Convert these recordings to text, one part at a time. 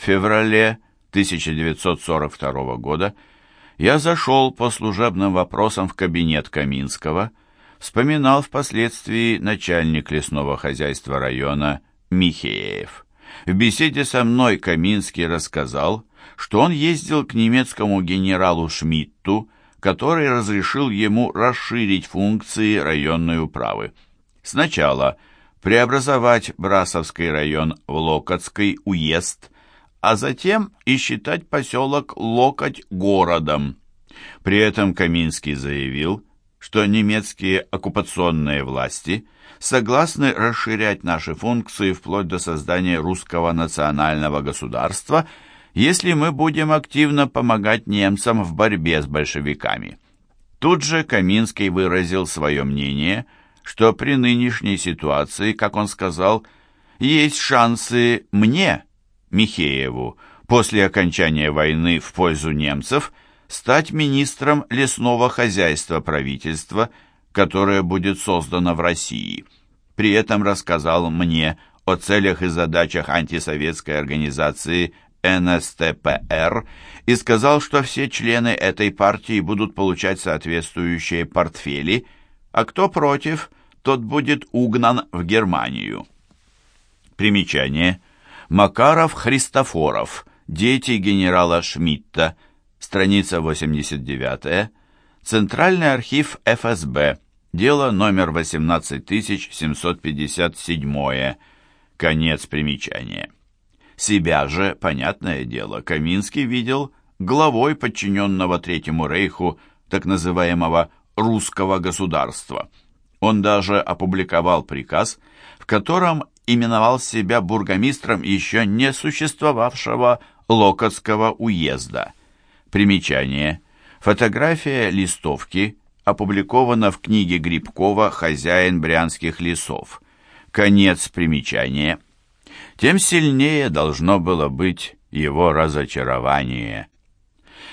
Феврале 1942 года я зашел по служебным вопросам в кабинет Каминского, вспоминал впоследствии начальник лесного хозяйства района Михеев. В беседе со мной Каминский рассказал, что он ездил к немецкому генералу Шмидту, который разрешил ему расширить функции районной управы. Сначала преобразовать Брасовский район в Локотский уезд, а затем и считать поселок Локоть городом. При этом Каминский заявил, что немецкие оккупационные власти согласны расширять наши функции вплоть до создания русского национального государства, если мы будем активно помогать немцам в борьбе с большевиками. Тут же Каминский выразил свое мнение, что при нынешней ситуации, как он сказал, есть шансы мне, Михееву, после окончания войны в пользу немцев, стать министром лесного хозяйства правительства, которое будет создано в России. При этом рассказал мне о целях и задачах антисоветской организации НСТПР и сказал, что все члены этой партии будут получать соответствующие портфели, а кто против, тот будет угнан в Германию. Примечание. Макаров Христофоров, дети генерала Шмидта, страница 89, Центральный архив ФСБ, дело номер 18757, конец примечания. Себя же, понятное дело, Каминский видел главой подчиненного Третьему Рейху так называемого «русского государства». Он даже опубликовал приказ, в котором именовал себя бургомистром еще не существовавшего Локотского уезда. Примечание. Фотография листовки опубликована в книге Грибкова «Хозяин брянских лесов». Конец примечания. Тем сильнее должно было быть его разочарование.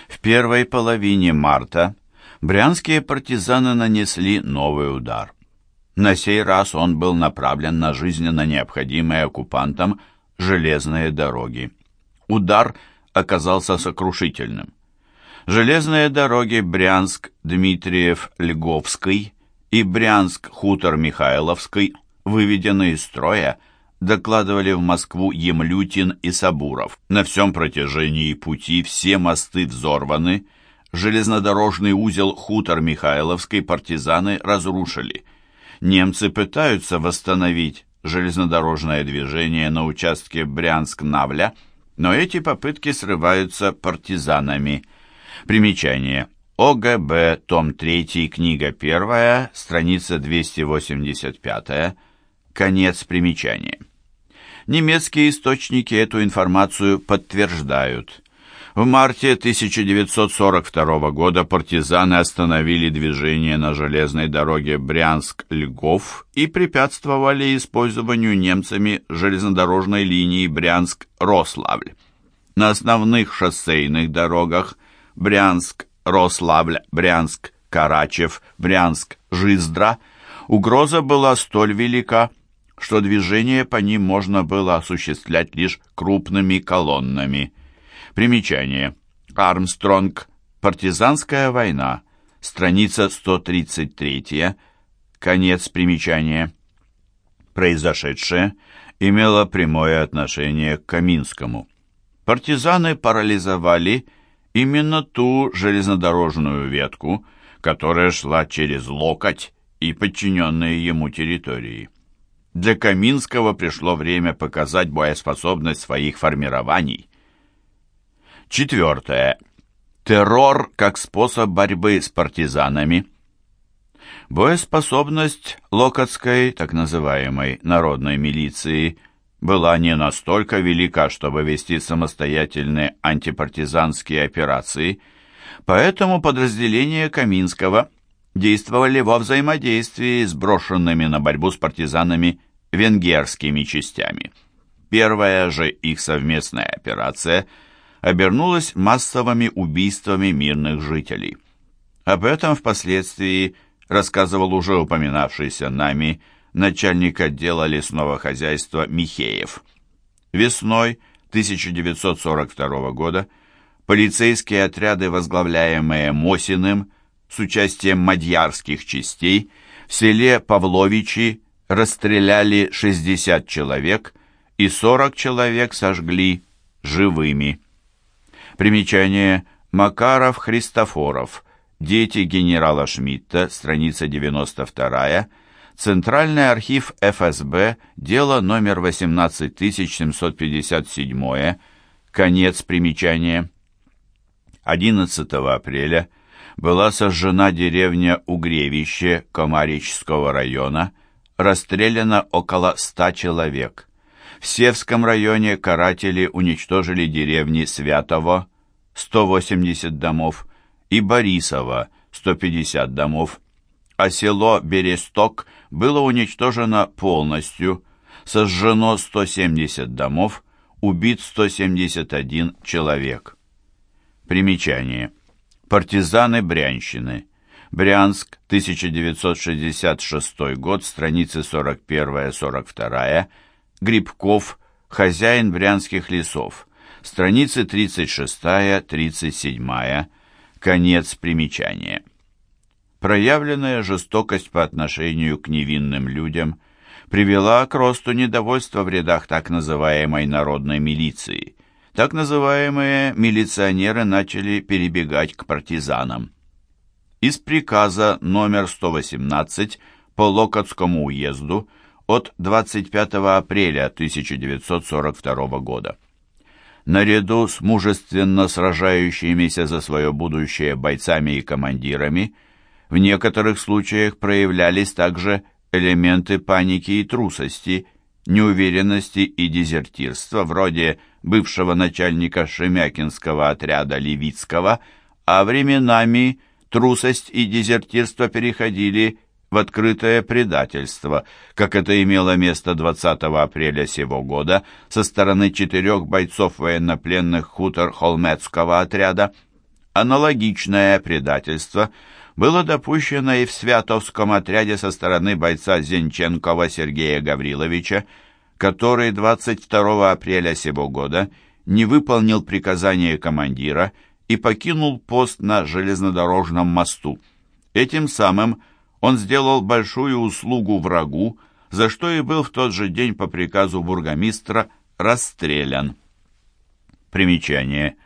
В первой половине марта брянские партизаны нанесли новый удар. На сей раз он был направлен на жизненно необходимые оккупантам железные дороги. Удар оказался сокрушительным. Железные дороги Брянск-Дмитриев-Льговский и Брянск-Хутор-Михайловский выведены из строя, докладывали в Москву Емлютин и Сабуров. На всем протяжении пути все мосты взорваны, железнодорожный узел Хутор-Михайловской партизаны разрушили – немцы пытаются восстановить железнодорожное движение на участке Брянск-Навля, но эти попытки срываются партизанами. Примечание. ОГБ, том 3, книга 1, страница 285, конец примечания. Немецкие источники эту информацию подтверждают. В марте 1942 года партизаны остановили движение на железной дороге Брянск-Льгов и препятствовали использованию немцами железнодорожной линии Брянск-Рославль. На основных шоссейных дорогах Брянск-Рославль, Брянск-Карачев, Брянск-Жиздра угроза была столь велика, что движение по ним можно было осуществлять лишь крупными колоннами – Примечание. Армстронг. Партизанская война. Страница 133. Конец примечания. Произошедшее имело прямое отношение к Каминскому. Партизаны парализовали именно ту железнодорожную ветку, которая шла через Локоть и подчиненные ему территории. Для Каминского пришло время показать боеспособность своих формирований – Четвертое. Террор как способ борьбы с партизанами. Боеспособность Локотской, так называемой, народной милиции была не настолько велика, чтобы вести самостоятельные антипартизанские операции, поэтому подразделения Каминского действовали во взаимодействии с брошенными на борьбу с партизанами венгерскими частями. Первая же их совместная операция – обернулось массовыми убийствами мирных жителей. Об этом впоследствии рассказывал уже упоминавшийся нами начальник отдела лесного хозяйства Михеев. Весной 1942 года полицейские отряды, возглавляемые Мосиным, с участием мадьярских частей, в селе Павловичи расстреляли 60 человек и 40 человек сожгли живыми. Примечание Макаров Христофоров. Дети генерала Шмидта, страница 92 Центральный архив ФСБ, дело номер 18757, конец примечания. 11 апреля была сожжена деревня Угревище Комарического района, расстреляно около 100 человек. В Севском районе каратели уничтожили деревни Святово, 180 домов, и Борисово, 150 домов, а село Бересток было уничтожено полностью, сожжено 170 домов, убит 171 человек. Примечание. Партизаны Брянщины. Брянск, 1966 год, страницы 41-42. Грибков, хозяин брянских лесов. Страницы 36-37. Конец примечания. Проявленная жестокость по отношению к невинным людям привела к росту недовольства в рядах так называемой народной милиции. Так называемые милиционеры начали перебегать к партизанам. Из приказа номер 118 по Локотскому уезду от 25 апреля 1942 года. Наряду с мужественно сражающимися за свое будущее бойцами и командирами – в некоторых случаях проявлялись также элементы паники и трусости, неуверенности и дезертирства, вроде бывшего начальника Шемякинского отряда Левицкого, а временами трусость и дезертирство переходили в открытое предательство, как это имело место 20 апреля сего года со стороны четырех бойцов военнопленных хутор Холмецкого отряда. Аналогичное предательство – было допущено и в Святовском отряде со стороны бойца Зенченкова Сергея Гавриловича, который 22 апреля сего года не выполнил приказание командира и покинул пост на железнодорожном мосту. Этим самым он сделал большую услугу врагу, за что и был в тот же день по приказу бургомистра расстрелян. Примечание.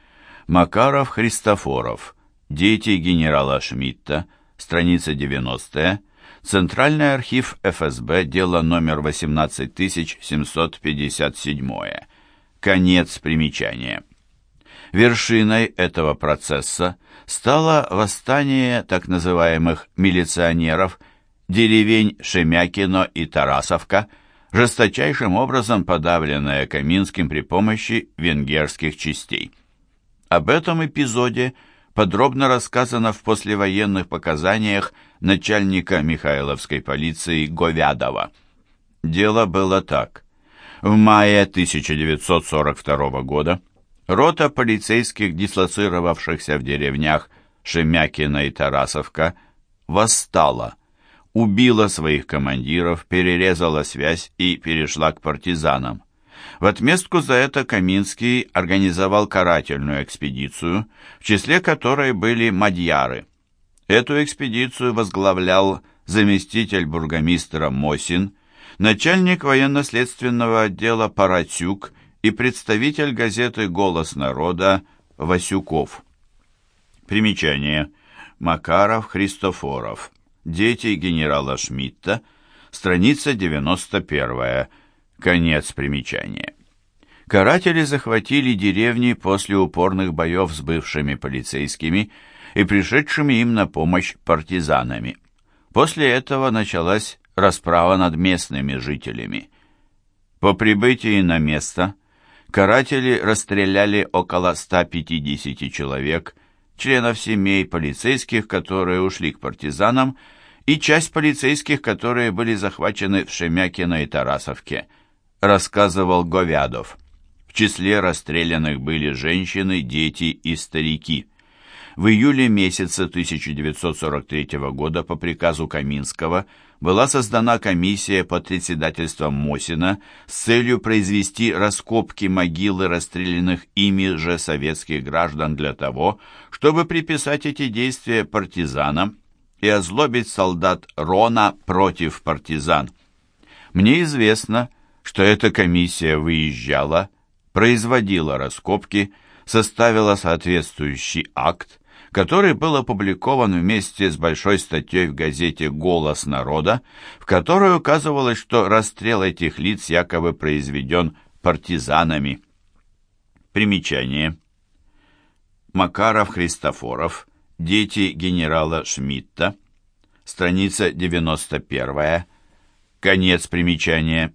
Макаров Христофоров – Дети генерала Шмидта, страница 90 Центральный архив ФСБ, дело номер 18757. Конец примечания. Вершиной этого процесса стало восстание так называемых милиционеров деревень Шемякино и Тарасовка, жесточайшим образом подавленное Каминским при помощи венгерских частей. Об этом эпизоде – подробно рассказано в послевоенных показаниях начальника Михайловской полиции Говядова. Дело было так. В мае 1942 года рота полицейских, дислоцировавшихся в деревнях Шемякина и Тарасовка, восстала, убила своих командиров, перерезала связь и перешла к партизанам. В отместку за это Каминский организовал карательную экспедицию, в числе которой были мадьяры. Эту экспедицию возглавлял заместитель бургомистра Мосин, начальник военно-следственного отдела Паратюк и представитель газеты «Голос народа» Васюков. Примечание. Макаров, Христофоров. Дети генерала Шмидта. Страница 91. Конец примечания. Каратели захватили деревни после упорных боев с бывшими полицейскими и пришедшими им на помощь партизанами. После этого началась расправа над местными жителями. По прибытии на место каратели расстреляли около 150 человек, членов семей полицейских, которые ушли к партизанам, и часть полицейских, которые были захвачены в Шемякино и Тарасовке – рассказывал Говядов. В числе расстрелянных были женщины, дети и старики. В июле месяце 1943 года по приказу Каминского была создана комиссия под председательством Мосина с целью произвести раскопки могилы расстрелянных ими же советских граждан для того, чтобы приписать эти действия партизанам и озлобить солдат Рона против партизан. Мне известно, что эта комиссия выезжала, производила раскопки, составила соответствующий акт, который был опубликован вместе с большой статьей в газете «Голос народа», в которой указывалось, что расстрел этих лиц якобы произведен партизанами. Примечание. Макаров Христофоров, дети генерала Шмидта, страница 91, конец примечания.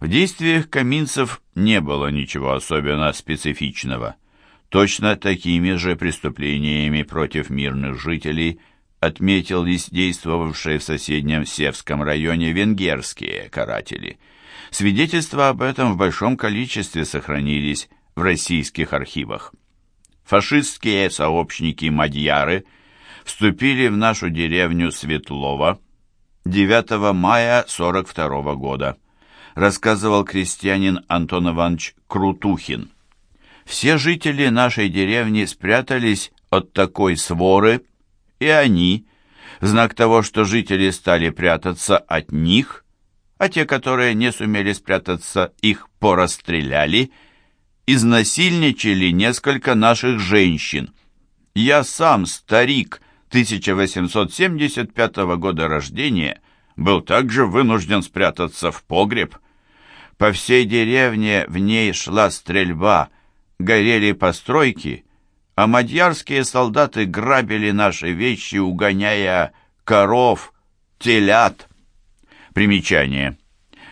В действиях каминцев не было ничего особенно специфичного – Точно такими же преступлениями против мирных жителей отметились действовавшие в соседнем Севском районе венгерские каратели. Свидетельства об этом в большом количестве сохранились в российских архивах. Фашистские сообщники-мадьяры вступили в нашу деревню Светлова 9 мая 42 года, рассказывал крестьянин Антон Иванович Крутухин. Все жители нашей деревни спрятались от такой своры, и они, в знак того, что жители стали прятаться от них, а те, которые не сумели спрятаться, их порастреляли, изнасильничали несколько наших женщин. Я сам, старик, 1875 года рождения, был также вынужден спрятаться в погреб. По всей деревне в ней шла стрельба, горели постройки, а мадьярские солдаты грабили наши вещи, угоняя коров, телят. Примечание.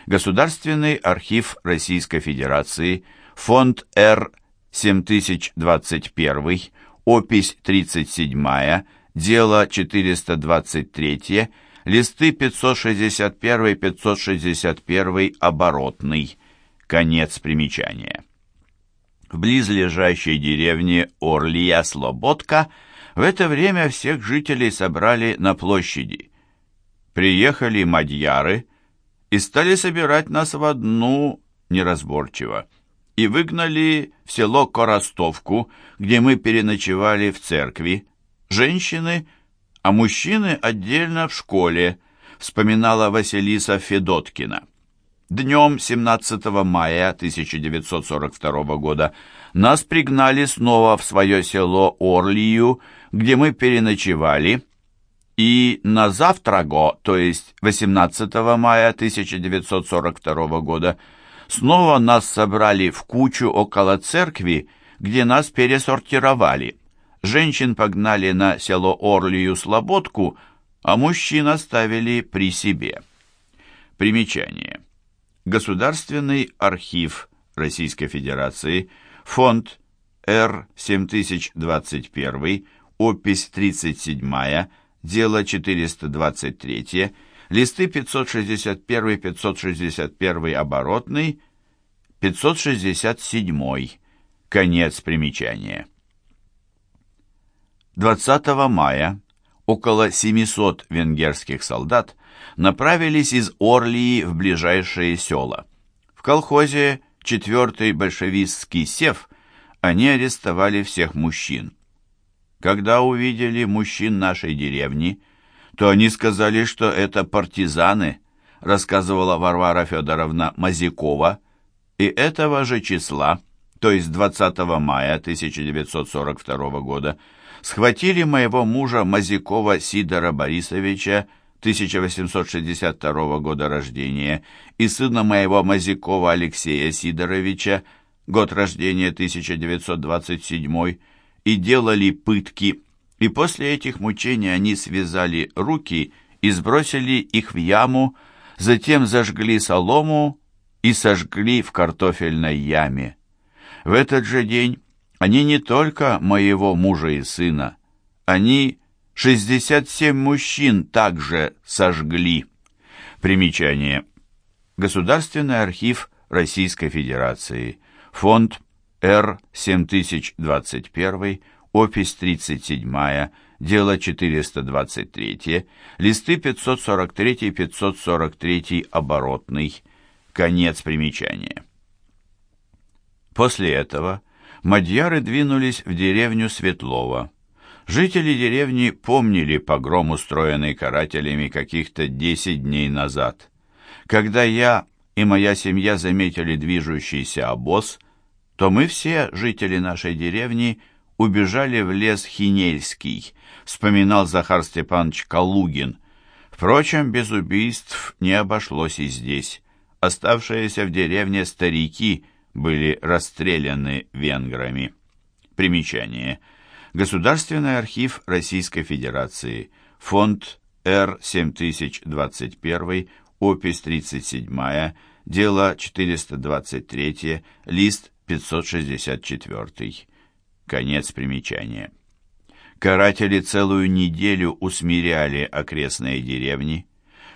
Государственный архив Российской Федерации, фонд Р 7021, опись 37, дело 423, листы 561-561 оборотный. Конец примечания. В близлежащей деревне Орлия-Слободка в это время всех жителей собрали на площади. Приехали мадьяры и стали собирать нас в одну неразборчиво и выгнали в село Коростовку, где мы переночевали в церкви, женщины, а мужчины отдельно в школе, вспоминала Василиса Федоткина. Днем 17 мая 1942 года нас пригнали снова в свое село Орлию, где мы переночевали, и на завтраго, то есть 18 мая 1942 года, снова нас собрали в кучу около церкви, где нас пересортировали. Женщин погнали на село Орлию-Слободку, а мужчин оставили при себе. Примечание. Государственный архив Российской Федерации, фонд Р-7021, опись 37, дело 423, листы 561-561 оборотный, 567, конец примечания. 20 мая около 700 венгерских солдат направились из Орлии в ближайшие села. В колхозе «Четвертый большевистский сев» они арестовали всех мужчин. Когда увидели мужчин нашей деревни, то они сказали, что это партизаны, рассказывала Варвара Федоровна Мазякова, и этого же числа, то есть 20 мая 1942 года, схватили моего мужа Мазякова Сидора Борисовича 1862 года рождения и сына моего Мазякова Алексея Сидоровича, год рождения 1927, и делали пытки, и после этих мучений они связали руки и сбросили их в яму, затем зажгли солому и сожгли в картофельной яме. В этот же день они не только моего мужа и сына, они 67 мужчин также сожгли. Примечание. Государственный архив Российской Федерации. Фонд Р-7021, опись 37, дело 423, листы 543-543 оборотный, конец примечания. После этого мадьяры двинулись в деревню Светлова. Жители деревни помнили погром, устроенный карателями каких-то 10 дней назад. Когда я и моя семья заметили движущийся обоз, то мы все, жители нашей деревни, убежали в лес Хинельский, вспоминал Захар Степанович Калугин. Впрочем, без убийств не обошлось и здесь. Оставшиеся в деревне старики были расстреляны венграми. Примечание. Государственный архив Российской Федерации. Фонд Р-7021, опись 37, дело 423, лист 564. Конец примечания. Каратели целую неделю усмиряли окрестные деревни.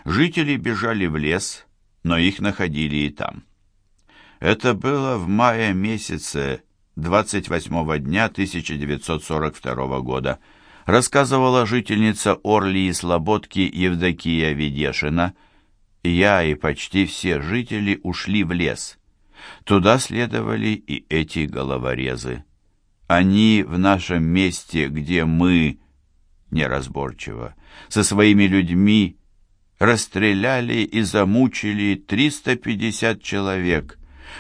Жители бежали в лес, но их находили и там. Это было в мае месяце 28 дня 1942 года, рассказывала жительница Орли и Слободки Евдокия Ведешина. Я и почти все жители ушли в лес. Туда следовали и эти головорезы. Они в нашем месте, где мы, неразборчиво, со своими людьми расстреляли и замучили 350 человек.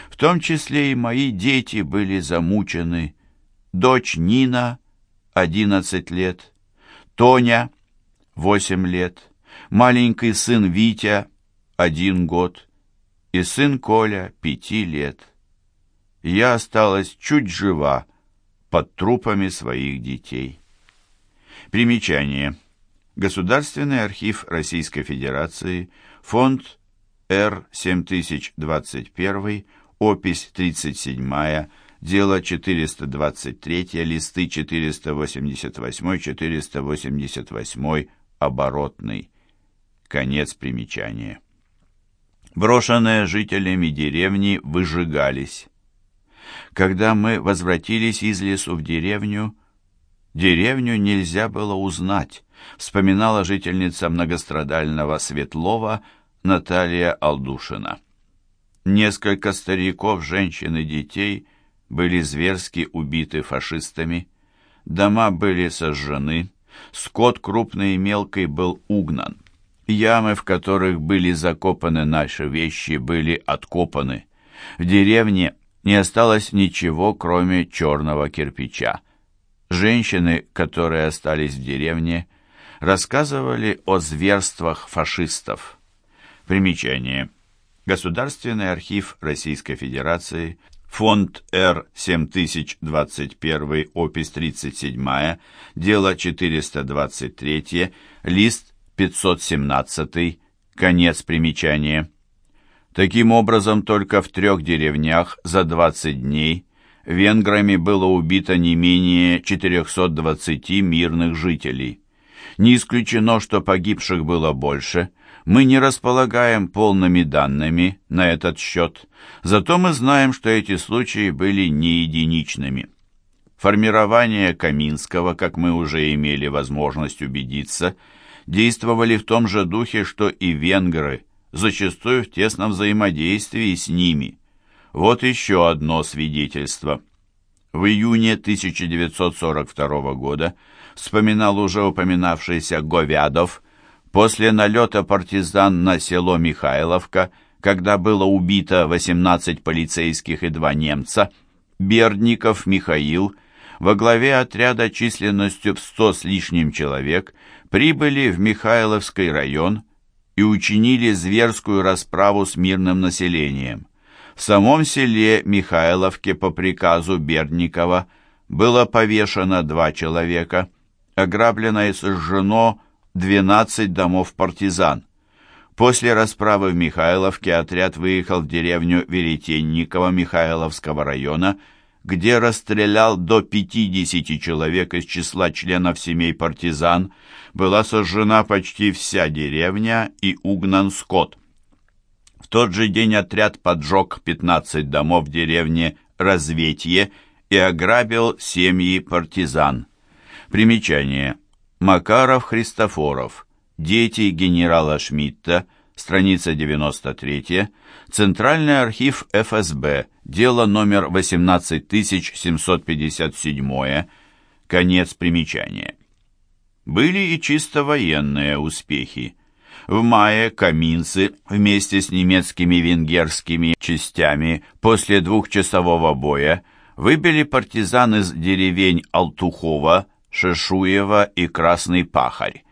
В том числе и мои дети были замучены. Дочь Нина, 11 лет, Тоня, 8 лет, маленький сын Витя, 1 год, и сын Коля, 5 лет. Я осталась чуть жива, под трупами своих детей. Примечание. Государственный архив Российской Федерации, фонд Р-7021, опись 37, дело 423, листы 488-488, оборотный. Конец примечания. Брошенные жителями деревни выжигались. Когда мы возвратились из лесу в деревню, деревню нельзя было узнать, вспоминала жительница многострадального Светлова Наталья Алдушина. Несколько стариков, женщин и детей были зверски убиты фашистами, дома были сожжены, скот крупный и мелкий был угнан. Ямы, в которых были закопаны наши вещи, были откопаны. В деревне не осталось ничего, кроме черного кирпича. Женщины, которые остались в деревне, рассказывали о зверствах фашистов. Примечание. Государственный архив Российской Федерации, фонд Р-7021, опись 37, дело 423, лист 517, конец примечания. Таким образом, только в трех деревнях за 20 дней венграми было убито не менее 420 мирных жителей. Не исключено, что погибших было больше. Мы не располагаем полными данными на этот счет, зато мы знаем, что эти случаи были не единичными. Формирование Каминского, как мы уже имели возможность убедиться, действовали в том же духе, что и венгры – зачастую в тесном взаимодействии с ними. Вот еще одно свидетельство. В июне 1942 года, вспоминал уже упоминавшийся Говядов, после налета партизан на село Михайловка, когда было убито 18 полицейских и два немца, Бердников Михаил во главе отряда численностью в 100 с лишним человек прибыли в Михайловский район, и учинили зверскую расправу с мирным населением. В самом селе Михайловке по приказу Бердникова было повешено два человека, ограблено и сожжено 12 домов партизан. После расправы в Михайловке отряд выехал в деревню Веретенникова Михайловского района, где расстрелял до 50 человек из числа членов семей партизан, была сожжена почти вся деревня и угнан скот. В тот же день отряд поджег 15 домов в деревне Разветье и ограбил семьи партизан. Примечание. Макаров Христофоров. Дети генерала Шмидта. Страница 93. Центральный архив ФСБ. Дело номер 18757. Конец примечания. Были и чисто военные успехи. В мае каминцы вместе с немецкими венгерскими частями после двухчасового боя выбили партизан из деревень Алтухова, Шешуева и Красный Пахарь.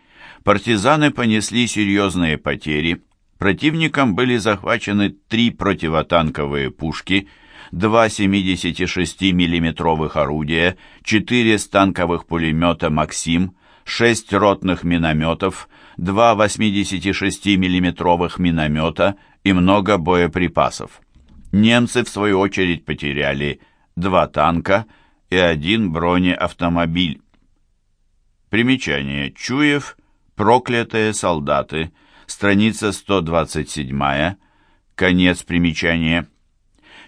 Партизаны понесли серьезные потери. Противником были захвачены три противотанковые пушки, два 76 миллиметровых орудия, четыре станковых пулемета «Максим», шесть ротных минометов, два 86 миллиметровых миномета и много боеприпасов. Немцы, в свою очередь, потеряли два танка и один бронеавтомобиль. Примечание. Чуев «Проклятые солдаты», страница 127, конец примечания.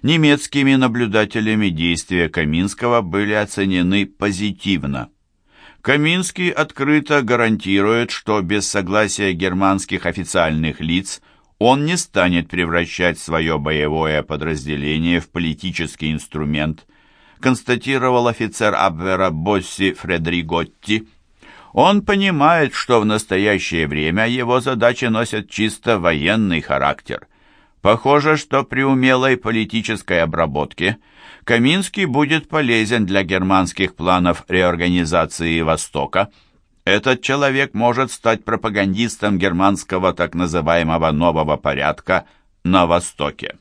Немецкими наблюдателями действия Каминского были оценены позитивно. Каминский открыто гарантирует, что без согласия германских официальных лиц он не станет превращать свое боевое подразделение в политический инструмент, констатировал офицер Абвера Босси Фредриготти. Он понимает, что в настоящее время его задачи носят чисто военный характер. Похоже, что при умелой политической обработке Каминский будет полезен для германских планов реорганизации Востока. Этот человек может стать пропагандистом германского так называемого нового порядка на Востоке.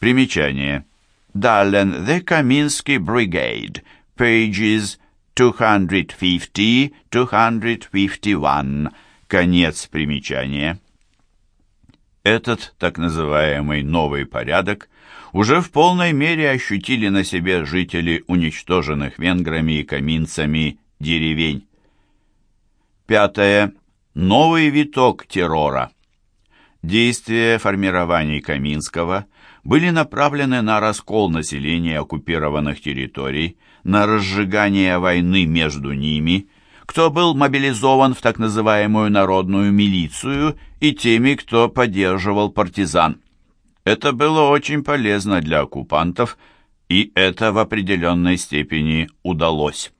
Примечание. Дален The Kaminsky Brigade, pages 250-251. Конец примечания. Этот так называемый «новый порядок» уже в полной мере ощутили на себе жители уничтоженных венграми и каминцами деревень. Пятое. Новый виток террора. Действия формирований Каминского были направлены на раскол населения оккупированных территорий, на разжигание войны между ними, кто был мобилизован в так называемую народную милицию и теми, кто поддерживал партизан. Это было очень полезно для оккупантов, и это в определенной степени удалось.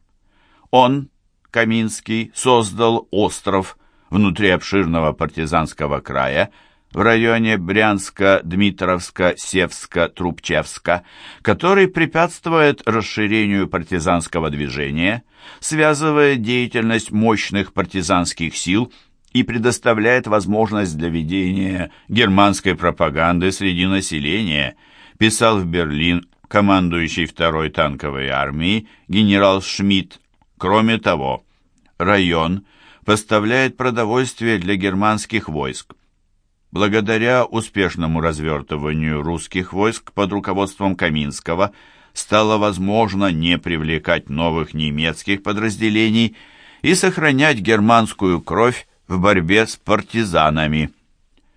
Он, Каминский, создал остров внутри обширного партизанского края, в районе Брянска, Дмитровска, Севска, Трубчевска, который препятствует расширению партизанского движения, связывает деятельность мощных партизанских сил и предоставляет возможность для ведения германской пропаганды среди населения, писал в Берлин командующий второй танковой армией генерал Шмидт. Кроме того, район поставляет продовольствие для германских войск. Благодаря успешному развертыванию русских войск под руководством Каминского стало возможно не привлекать новых немецких подразделений и сохранять германскую кровь в борьбе с партизанами.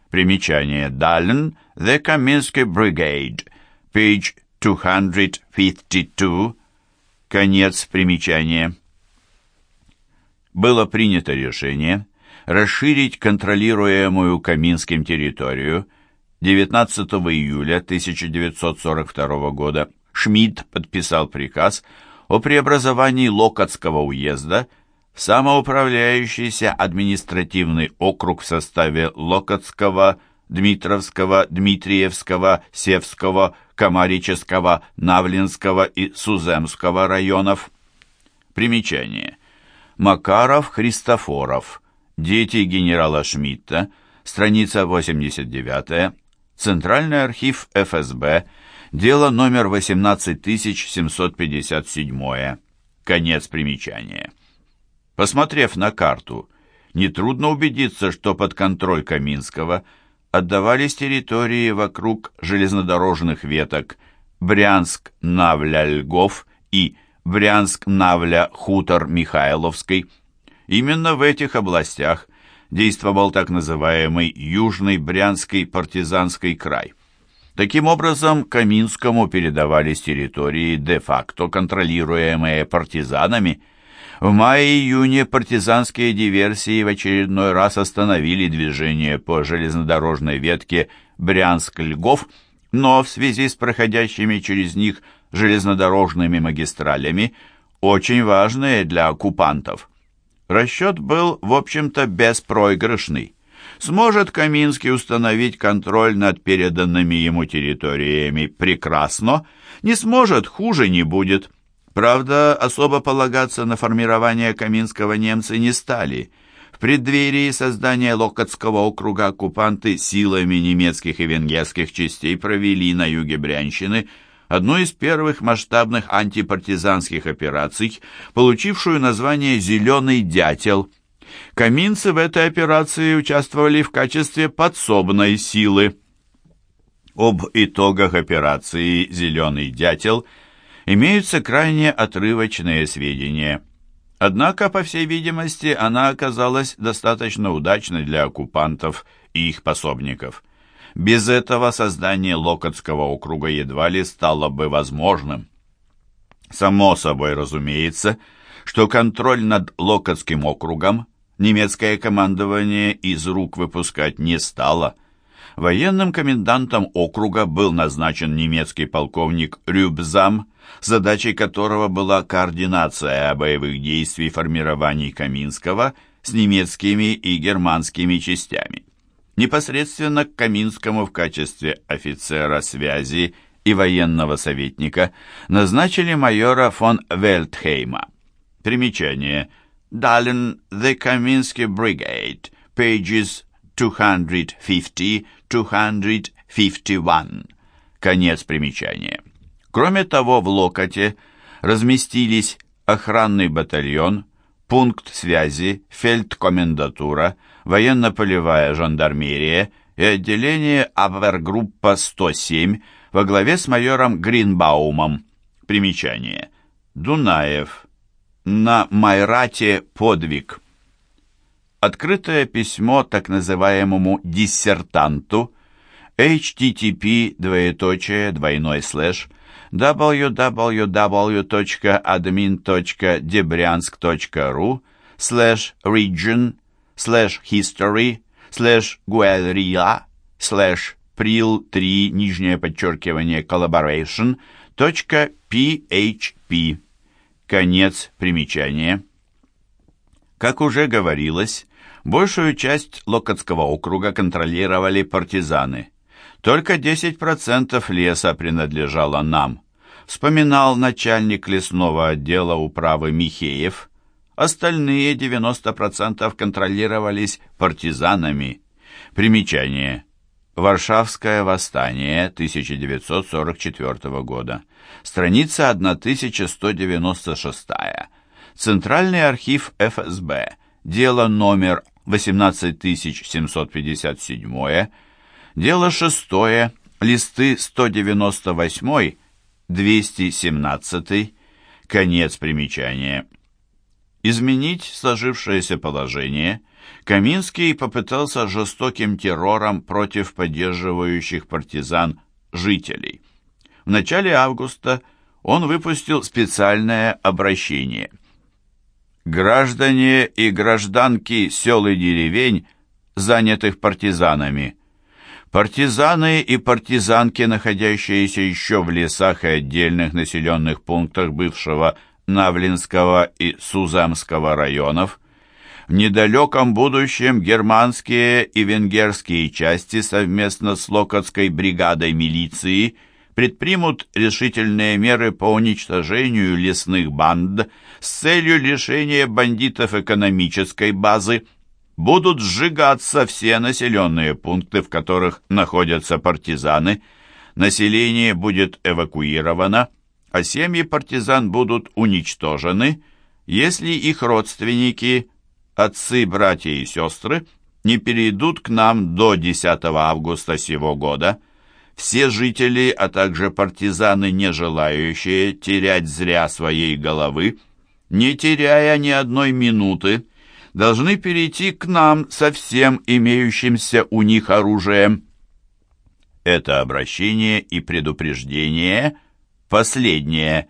Примечание. Дален, The Kaminsky Brigade, page 252, конец примечания. Было принято решение расширить контролируемую Каминским территорию. 19 июля 1942 года Шмидт подписал приказ о преобразовании Локотского уезда в самоуправляющийся административный округ в составе Локотского, Дмитровского, Дмитриевского, Севского, Комарического, Навлинского и Суземского районов. Примечание. Макаров, Христофоров – Дети генерала Шмидта, страница 89, Центральный архив ФСБ, дело номер 18757, конец примечания. Посмотрев на карту, нетрудно убедиться, что под контроль Каминского отдавались территории вокруг железнодорожных веток Брянск-Навля-Льгов и Брянск-Навля-Хутор Михайловской – Именно в этих областях действовал так называемый Южный Брянский партизанский край. Таким образом, Каминскому передавались территории, де-факто контролируемые партизанами. В мае-июне партизанские диверсии в очередной раз остановили движение по железнодорожной ветке Брянск-Льгов, но в связи с проходящими через них железнодорожными магистралями, очень важные для оккупантов. Расчет был, в общем-то, беспроигрышный. Сможет Каминский установить контроль над переданными ему территориями прекрасно, не сможет, хуже не будет. Правда, особо полагаться на формирование Каминского немцы не стали. В преддверии создания Локотского округа оккупанты силами немецких и венгерских частей провели на юге Брянщины одну из первых масштабных антипартизанских операций, получившую название «Зеленый дятел». Каминцы в этой операции участвовали в качестве подсобной силы. Об итогах операции «Зеленый дятел» имеются крайне отрывочные сведения. Однако, по всей видимости, она оказалась достаточно удачной для оккупантов и их пособников. Без этого создание Локотского округа едва ли стало бы возможным. Само собой разумеется, что контроль над Локотским округом немецкое командование из рук выпускать не стало. Военным комендантом округа был назначен немецкий полковник Рюбзам, задачей которого была координация боевых действий формирований Каминского с немецкими и германскими частями. Непосредственно к Каминскому в качестве офицера связи и военного советника назначили майора фон Вельтхейма. Примечание – Dallin the Kaminsky Brigade, pages 250-251. Конец примечания. Кроме того, в Локоте разместились охранный батальон, пункт связи, фельдкомендатура, военно-полевая жандармерия и отделение Абвергруппа 107 во главе с майором Гринбаумом. Примечание. Дунаев на Майрате подвиг. Открытое письмо так называемому диссертанту http двоеточие двойной слэш www.admin.debryansk.ru slash region slash history slash guelria slash pril 3 нижнее подчеркивание collaboration .php Конец примечания. Как уже говорилось, большую часть Локотского округа контролировали партизаны. Только 10% леса принадлежало нам, вспоминал начальник лесного отдела управы Михеев. Остальные 90% контролировались партизанами. Примечание. Варшавское восстание 1944 года. Страница 1196. Центральный архив ФСБ. Дело номер 18757. Дело шестое. Листы 198-217. Конец примечания. Изменить сложившееся положение Каминский попытался жестоким террором против поддерживающих партизан жителей. В начале августа он выпустил специальное обращение. «Граждане и гражданки сел и деревень, занятых партизанами. Партизаны и партизанки, находящиеся еще в лесах и отдельных населенных пунктах бывшего Навлинского и Сузамского районов, в недалеком будущем германские и венгерские части совместно с Локотской бригадой милиции – предпримут решительные меры по уничтожению лесных банд с целью лишения бандитов экономической базы, будут сжигаться все населенные пункты, в которых находятся партизаны, население будет эвакуировано, а семьи партизан будут уничтожены, если их родственники, отцы, братья и сестры, не перейдут к нам до 10 августа сего года – все жители, а также партизаны, не желающие терять зря своей головы, не теряя ни одной минуты, должны перейти к нам со всем имеющимся у них оружием. Это обращение и предупреждение последнее.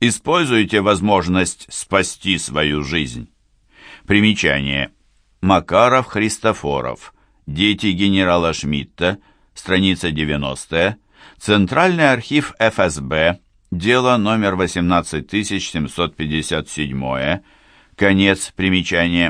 Используйте возможность спасти свою жизнь. Примечание. Макаров Христофоров. Дети генерала Шмидта. Страница 90. Центральный архив ФСБ. Дело номер 18757. Конец примечания.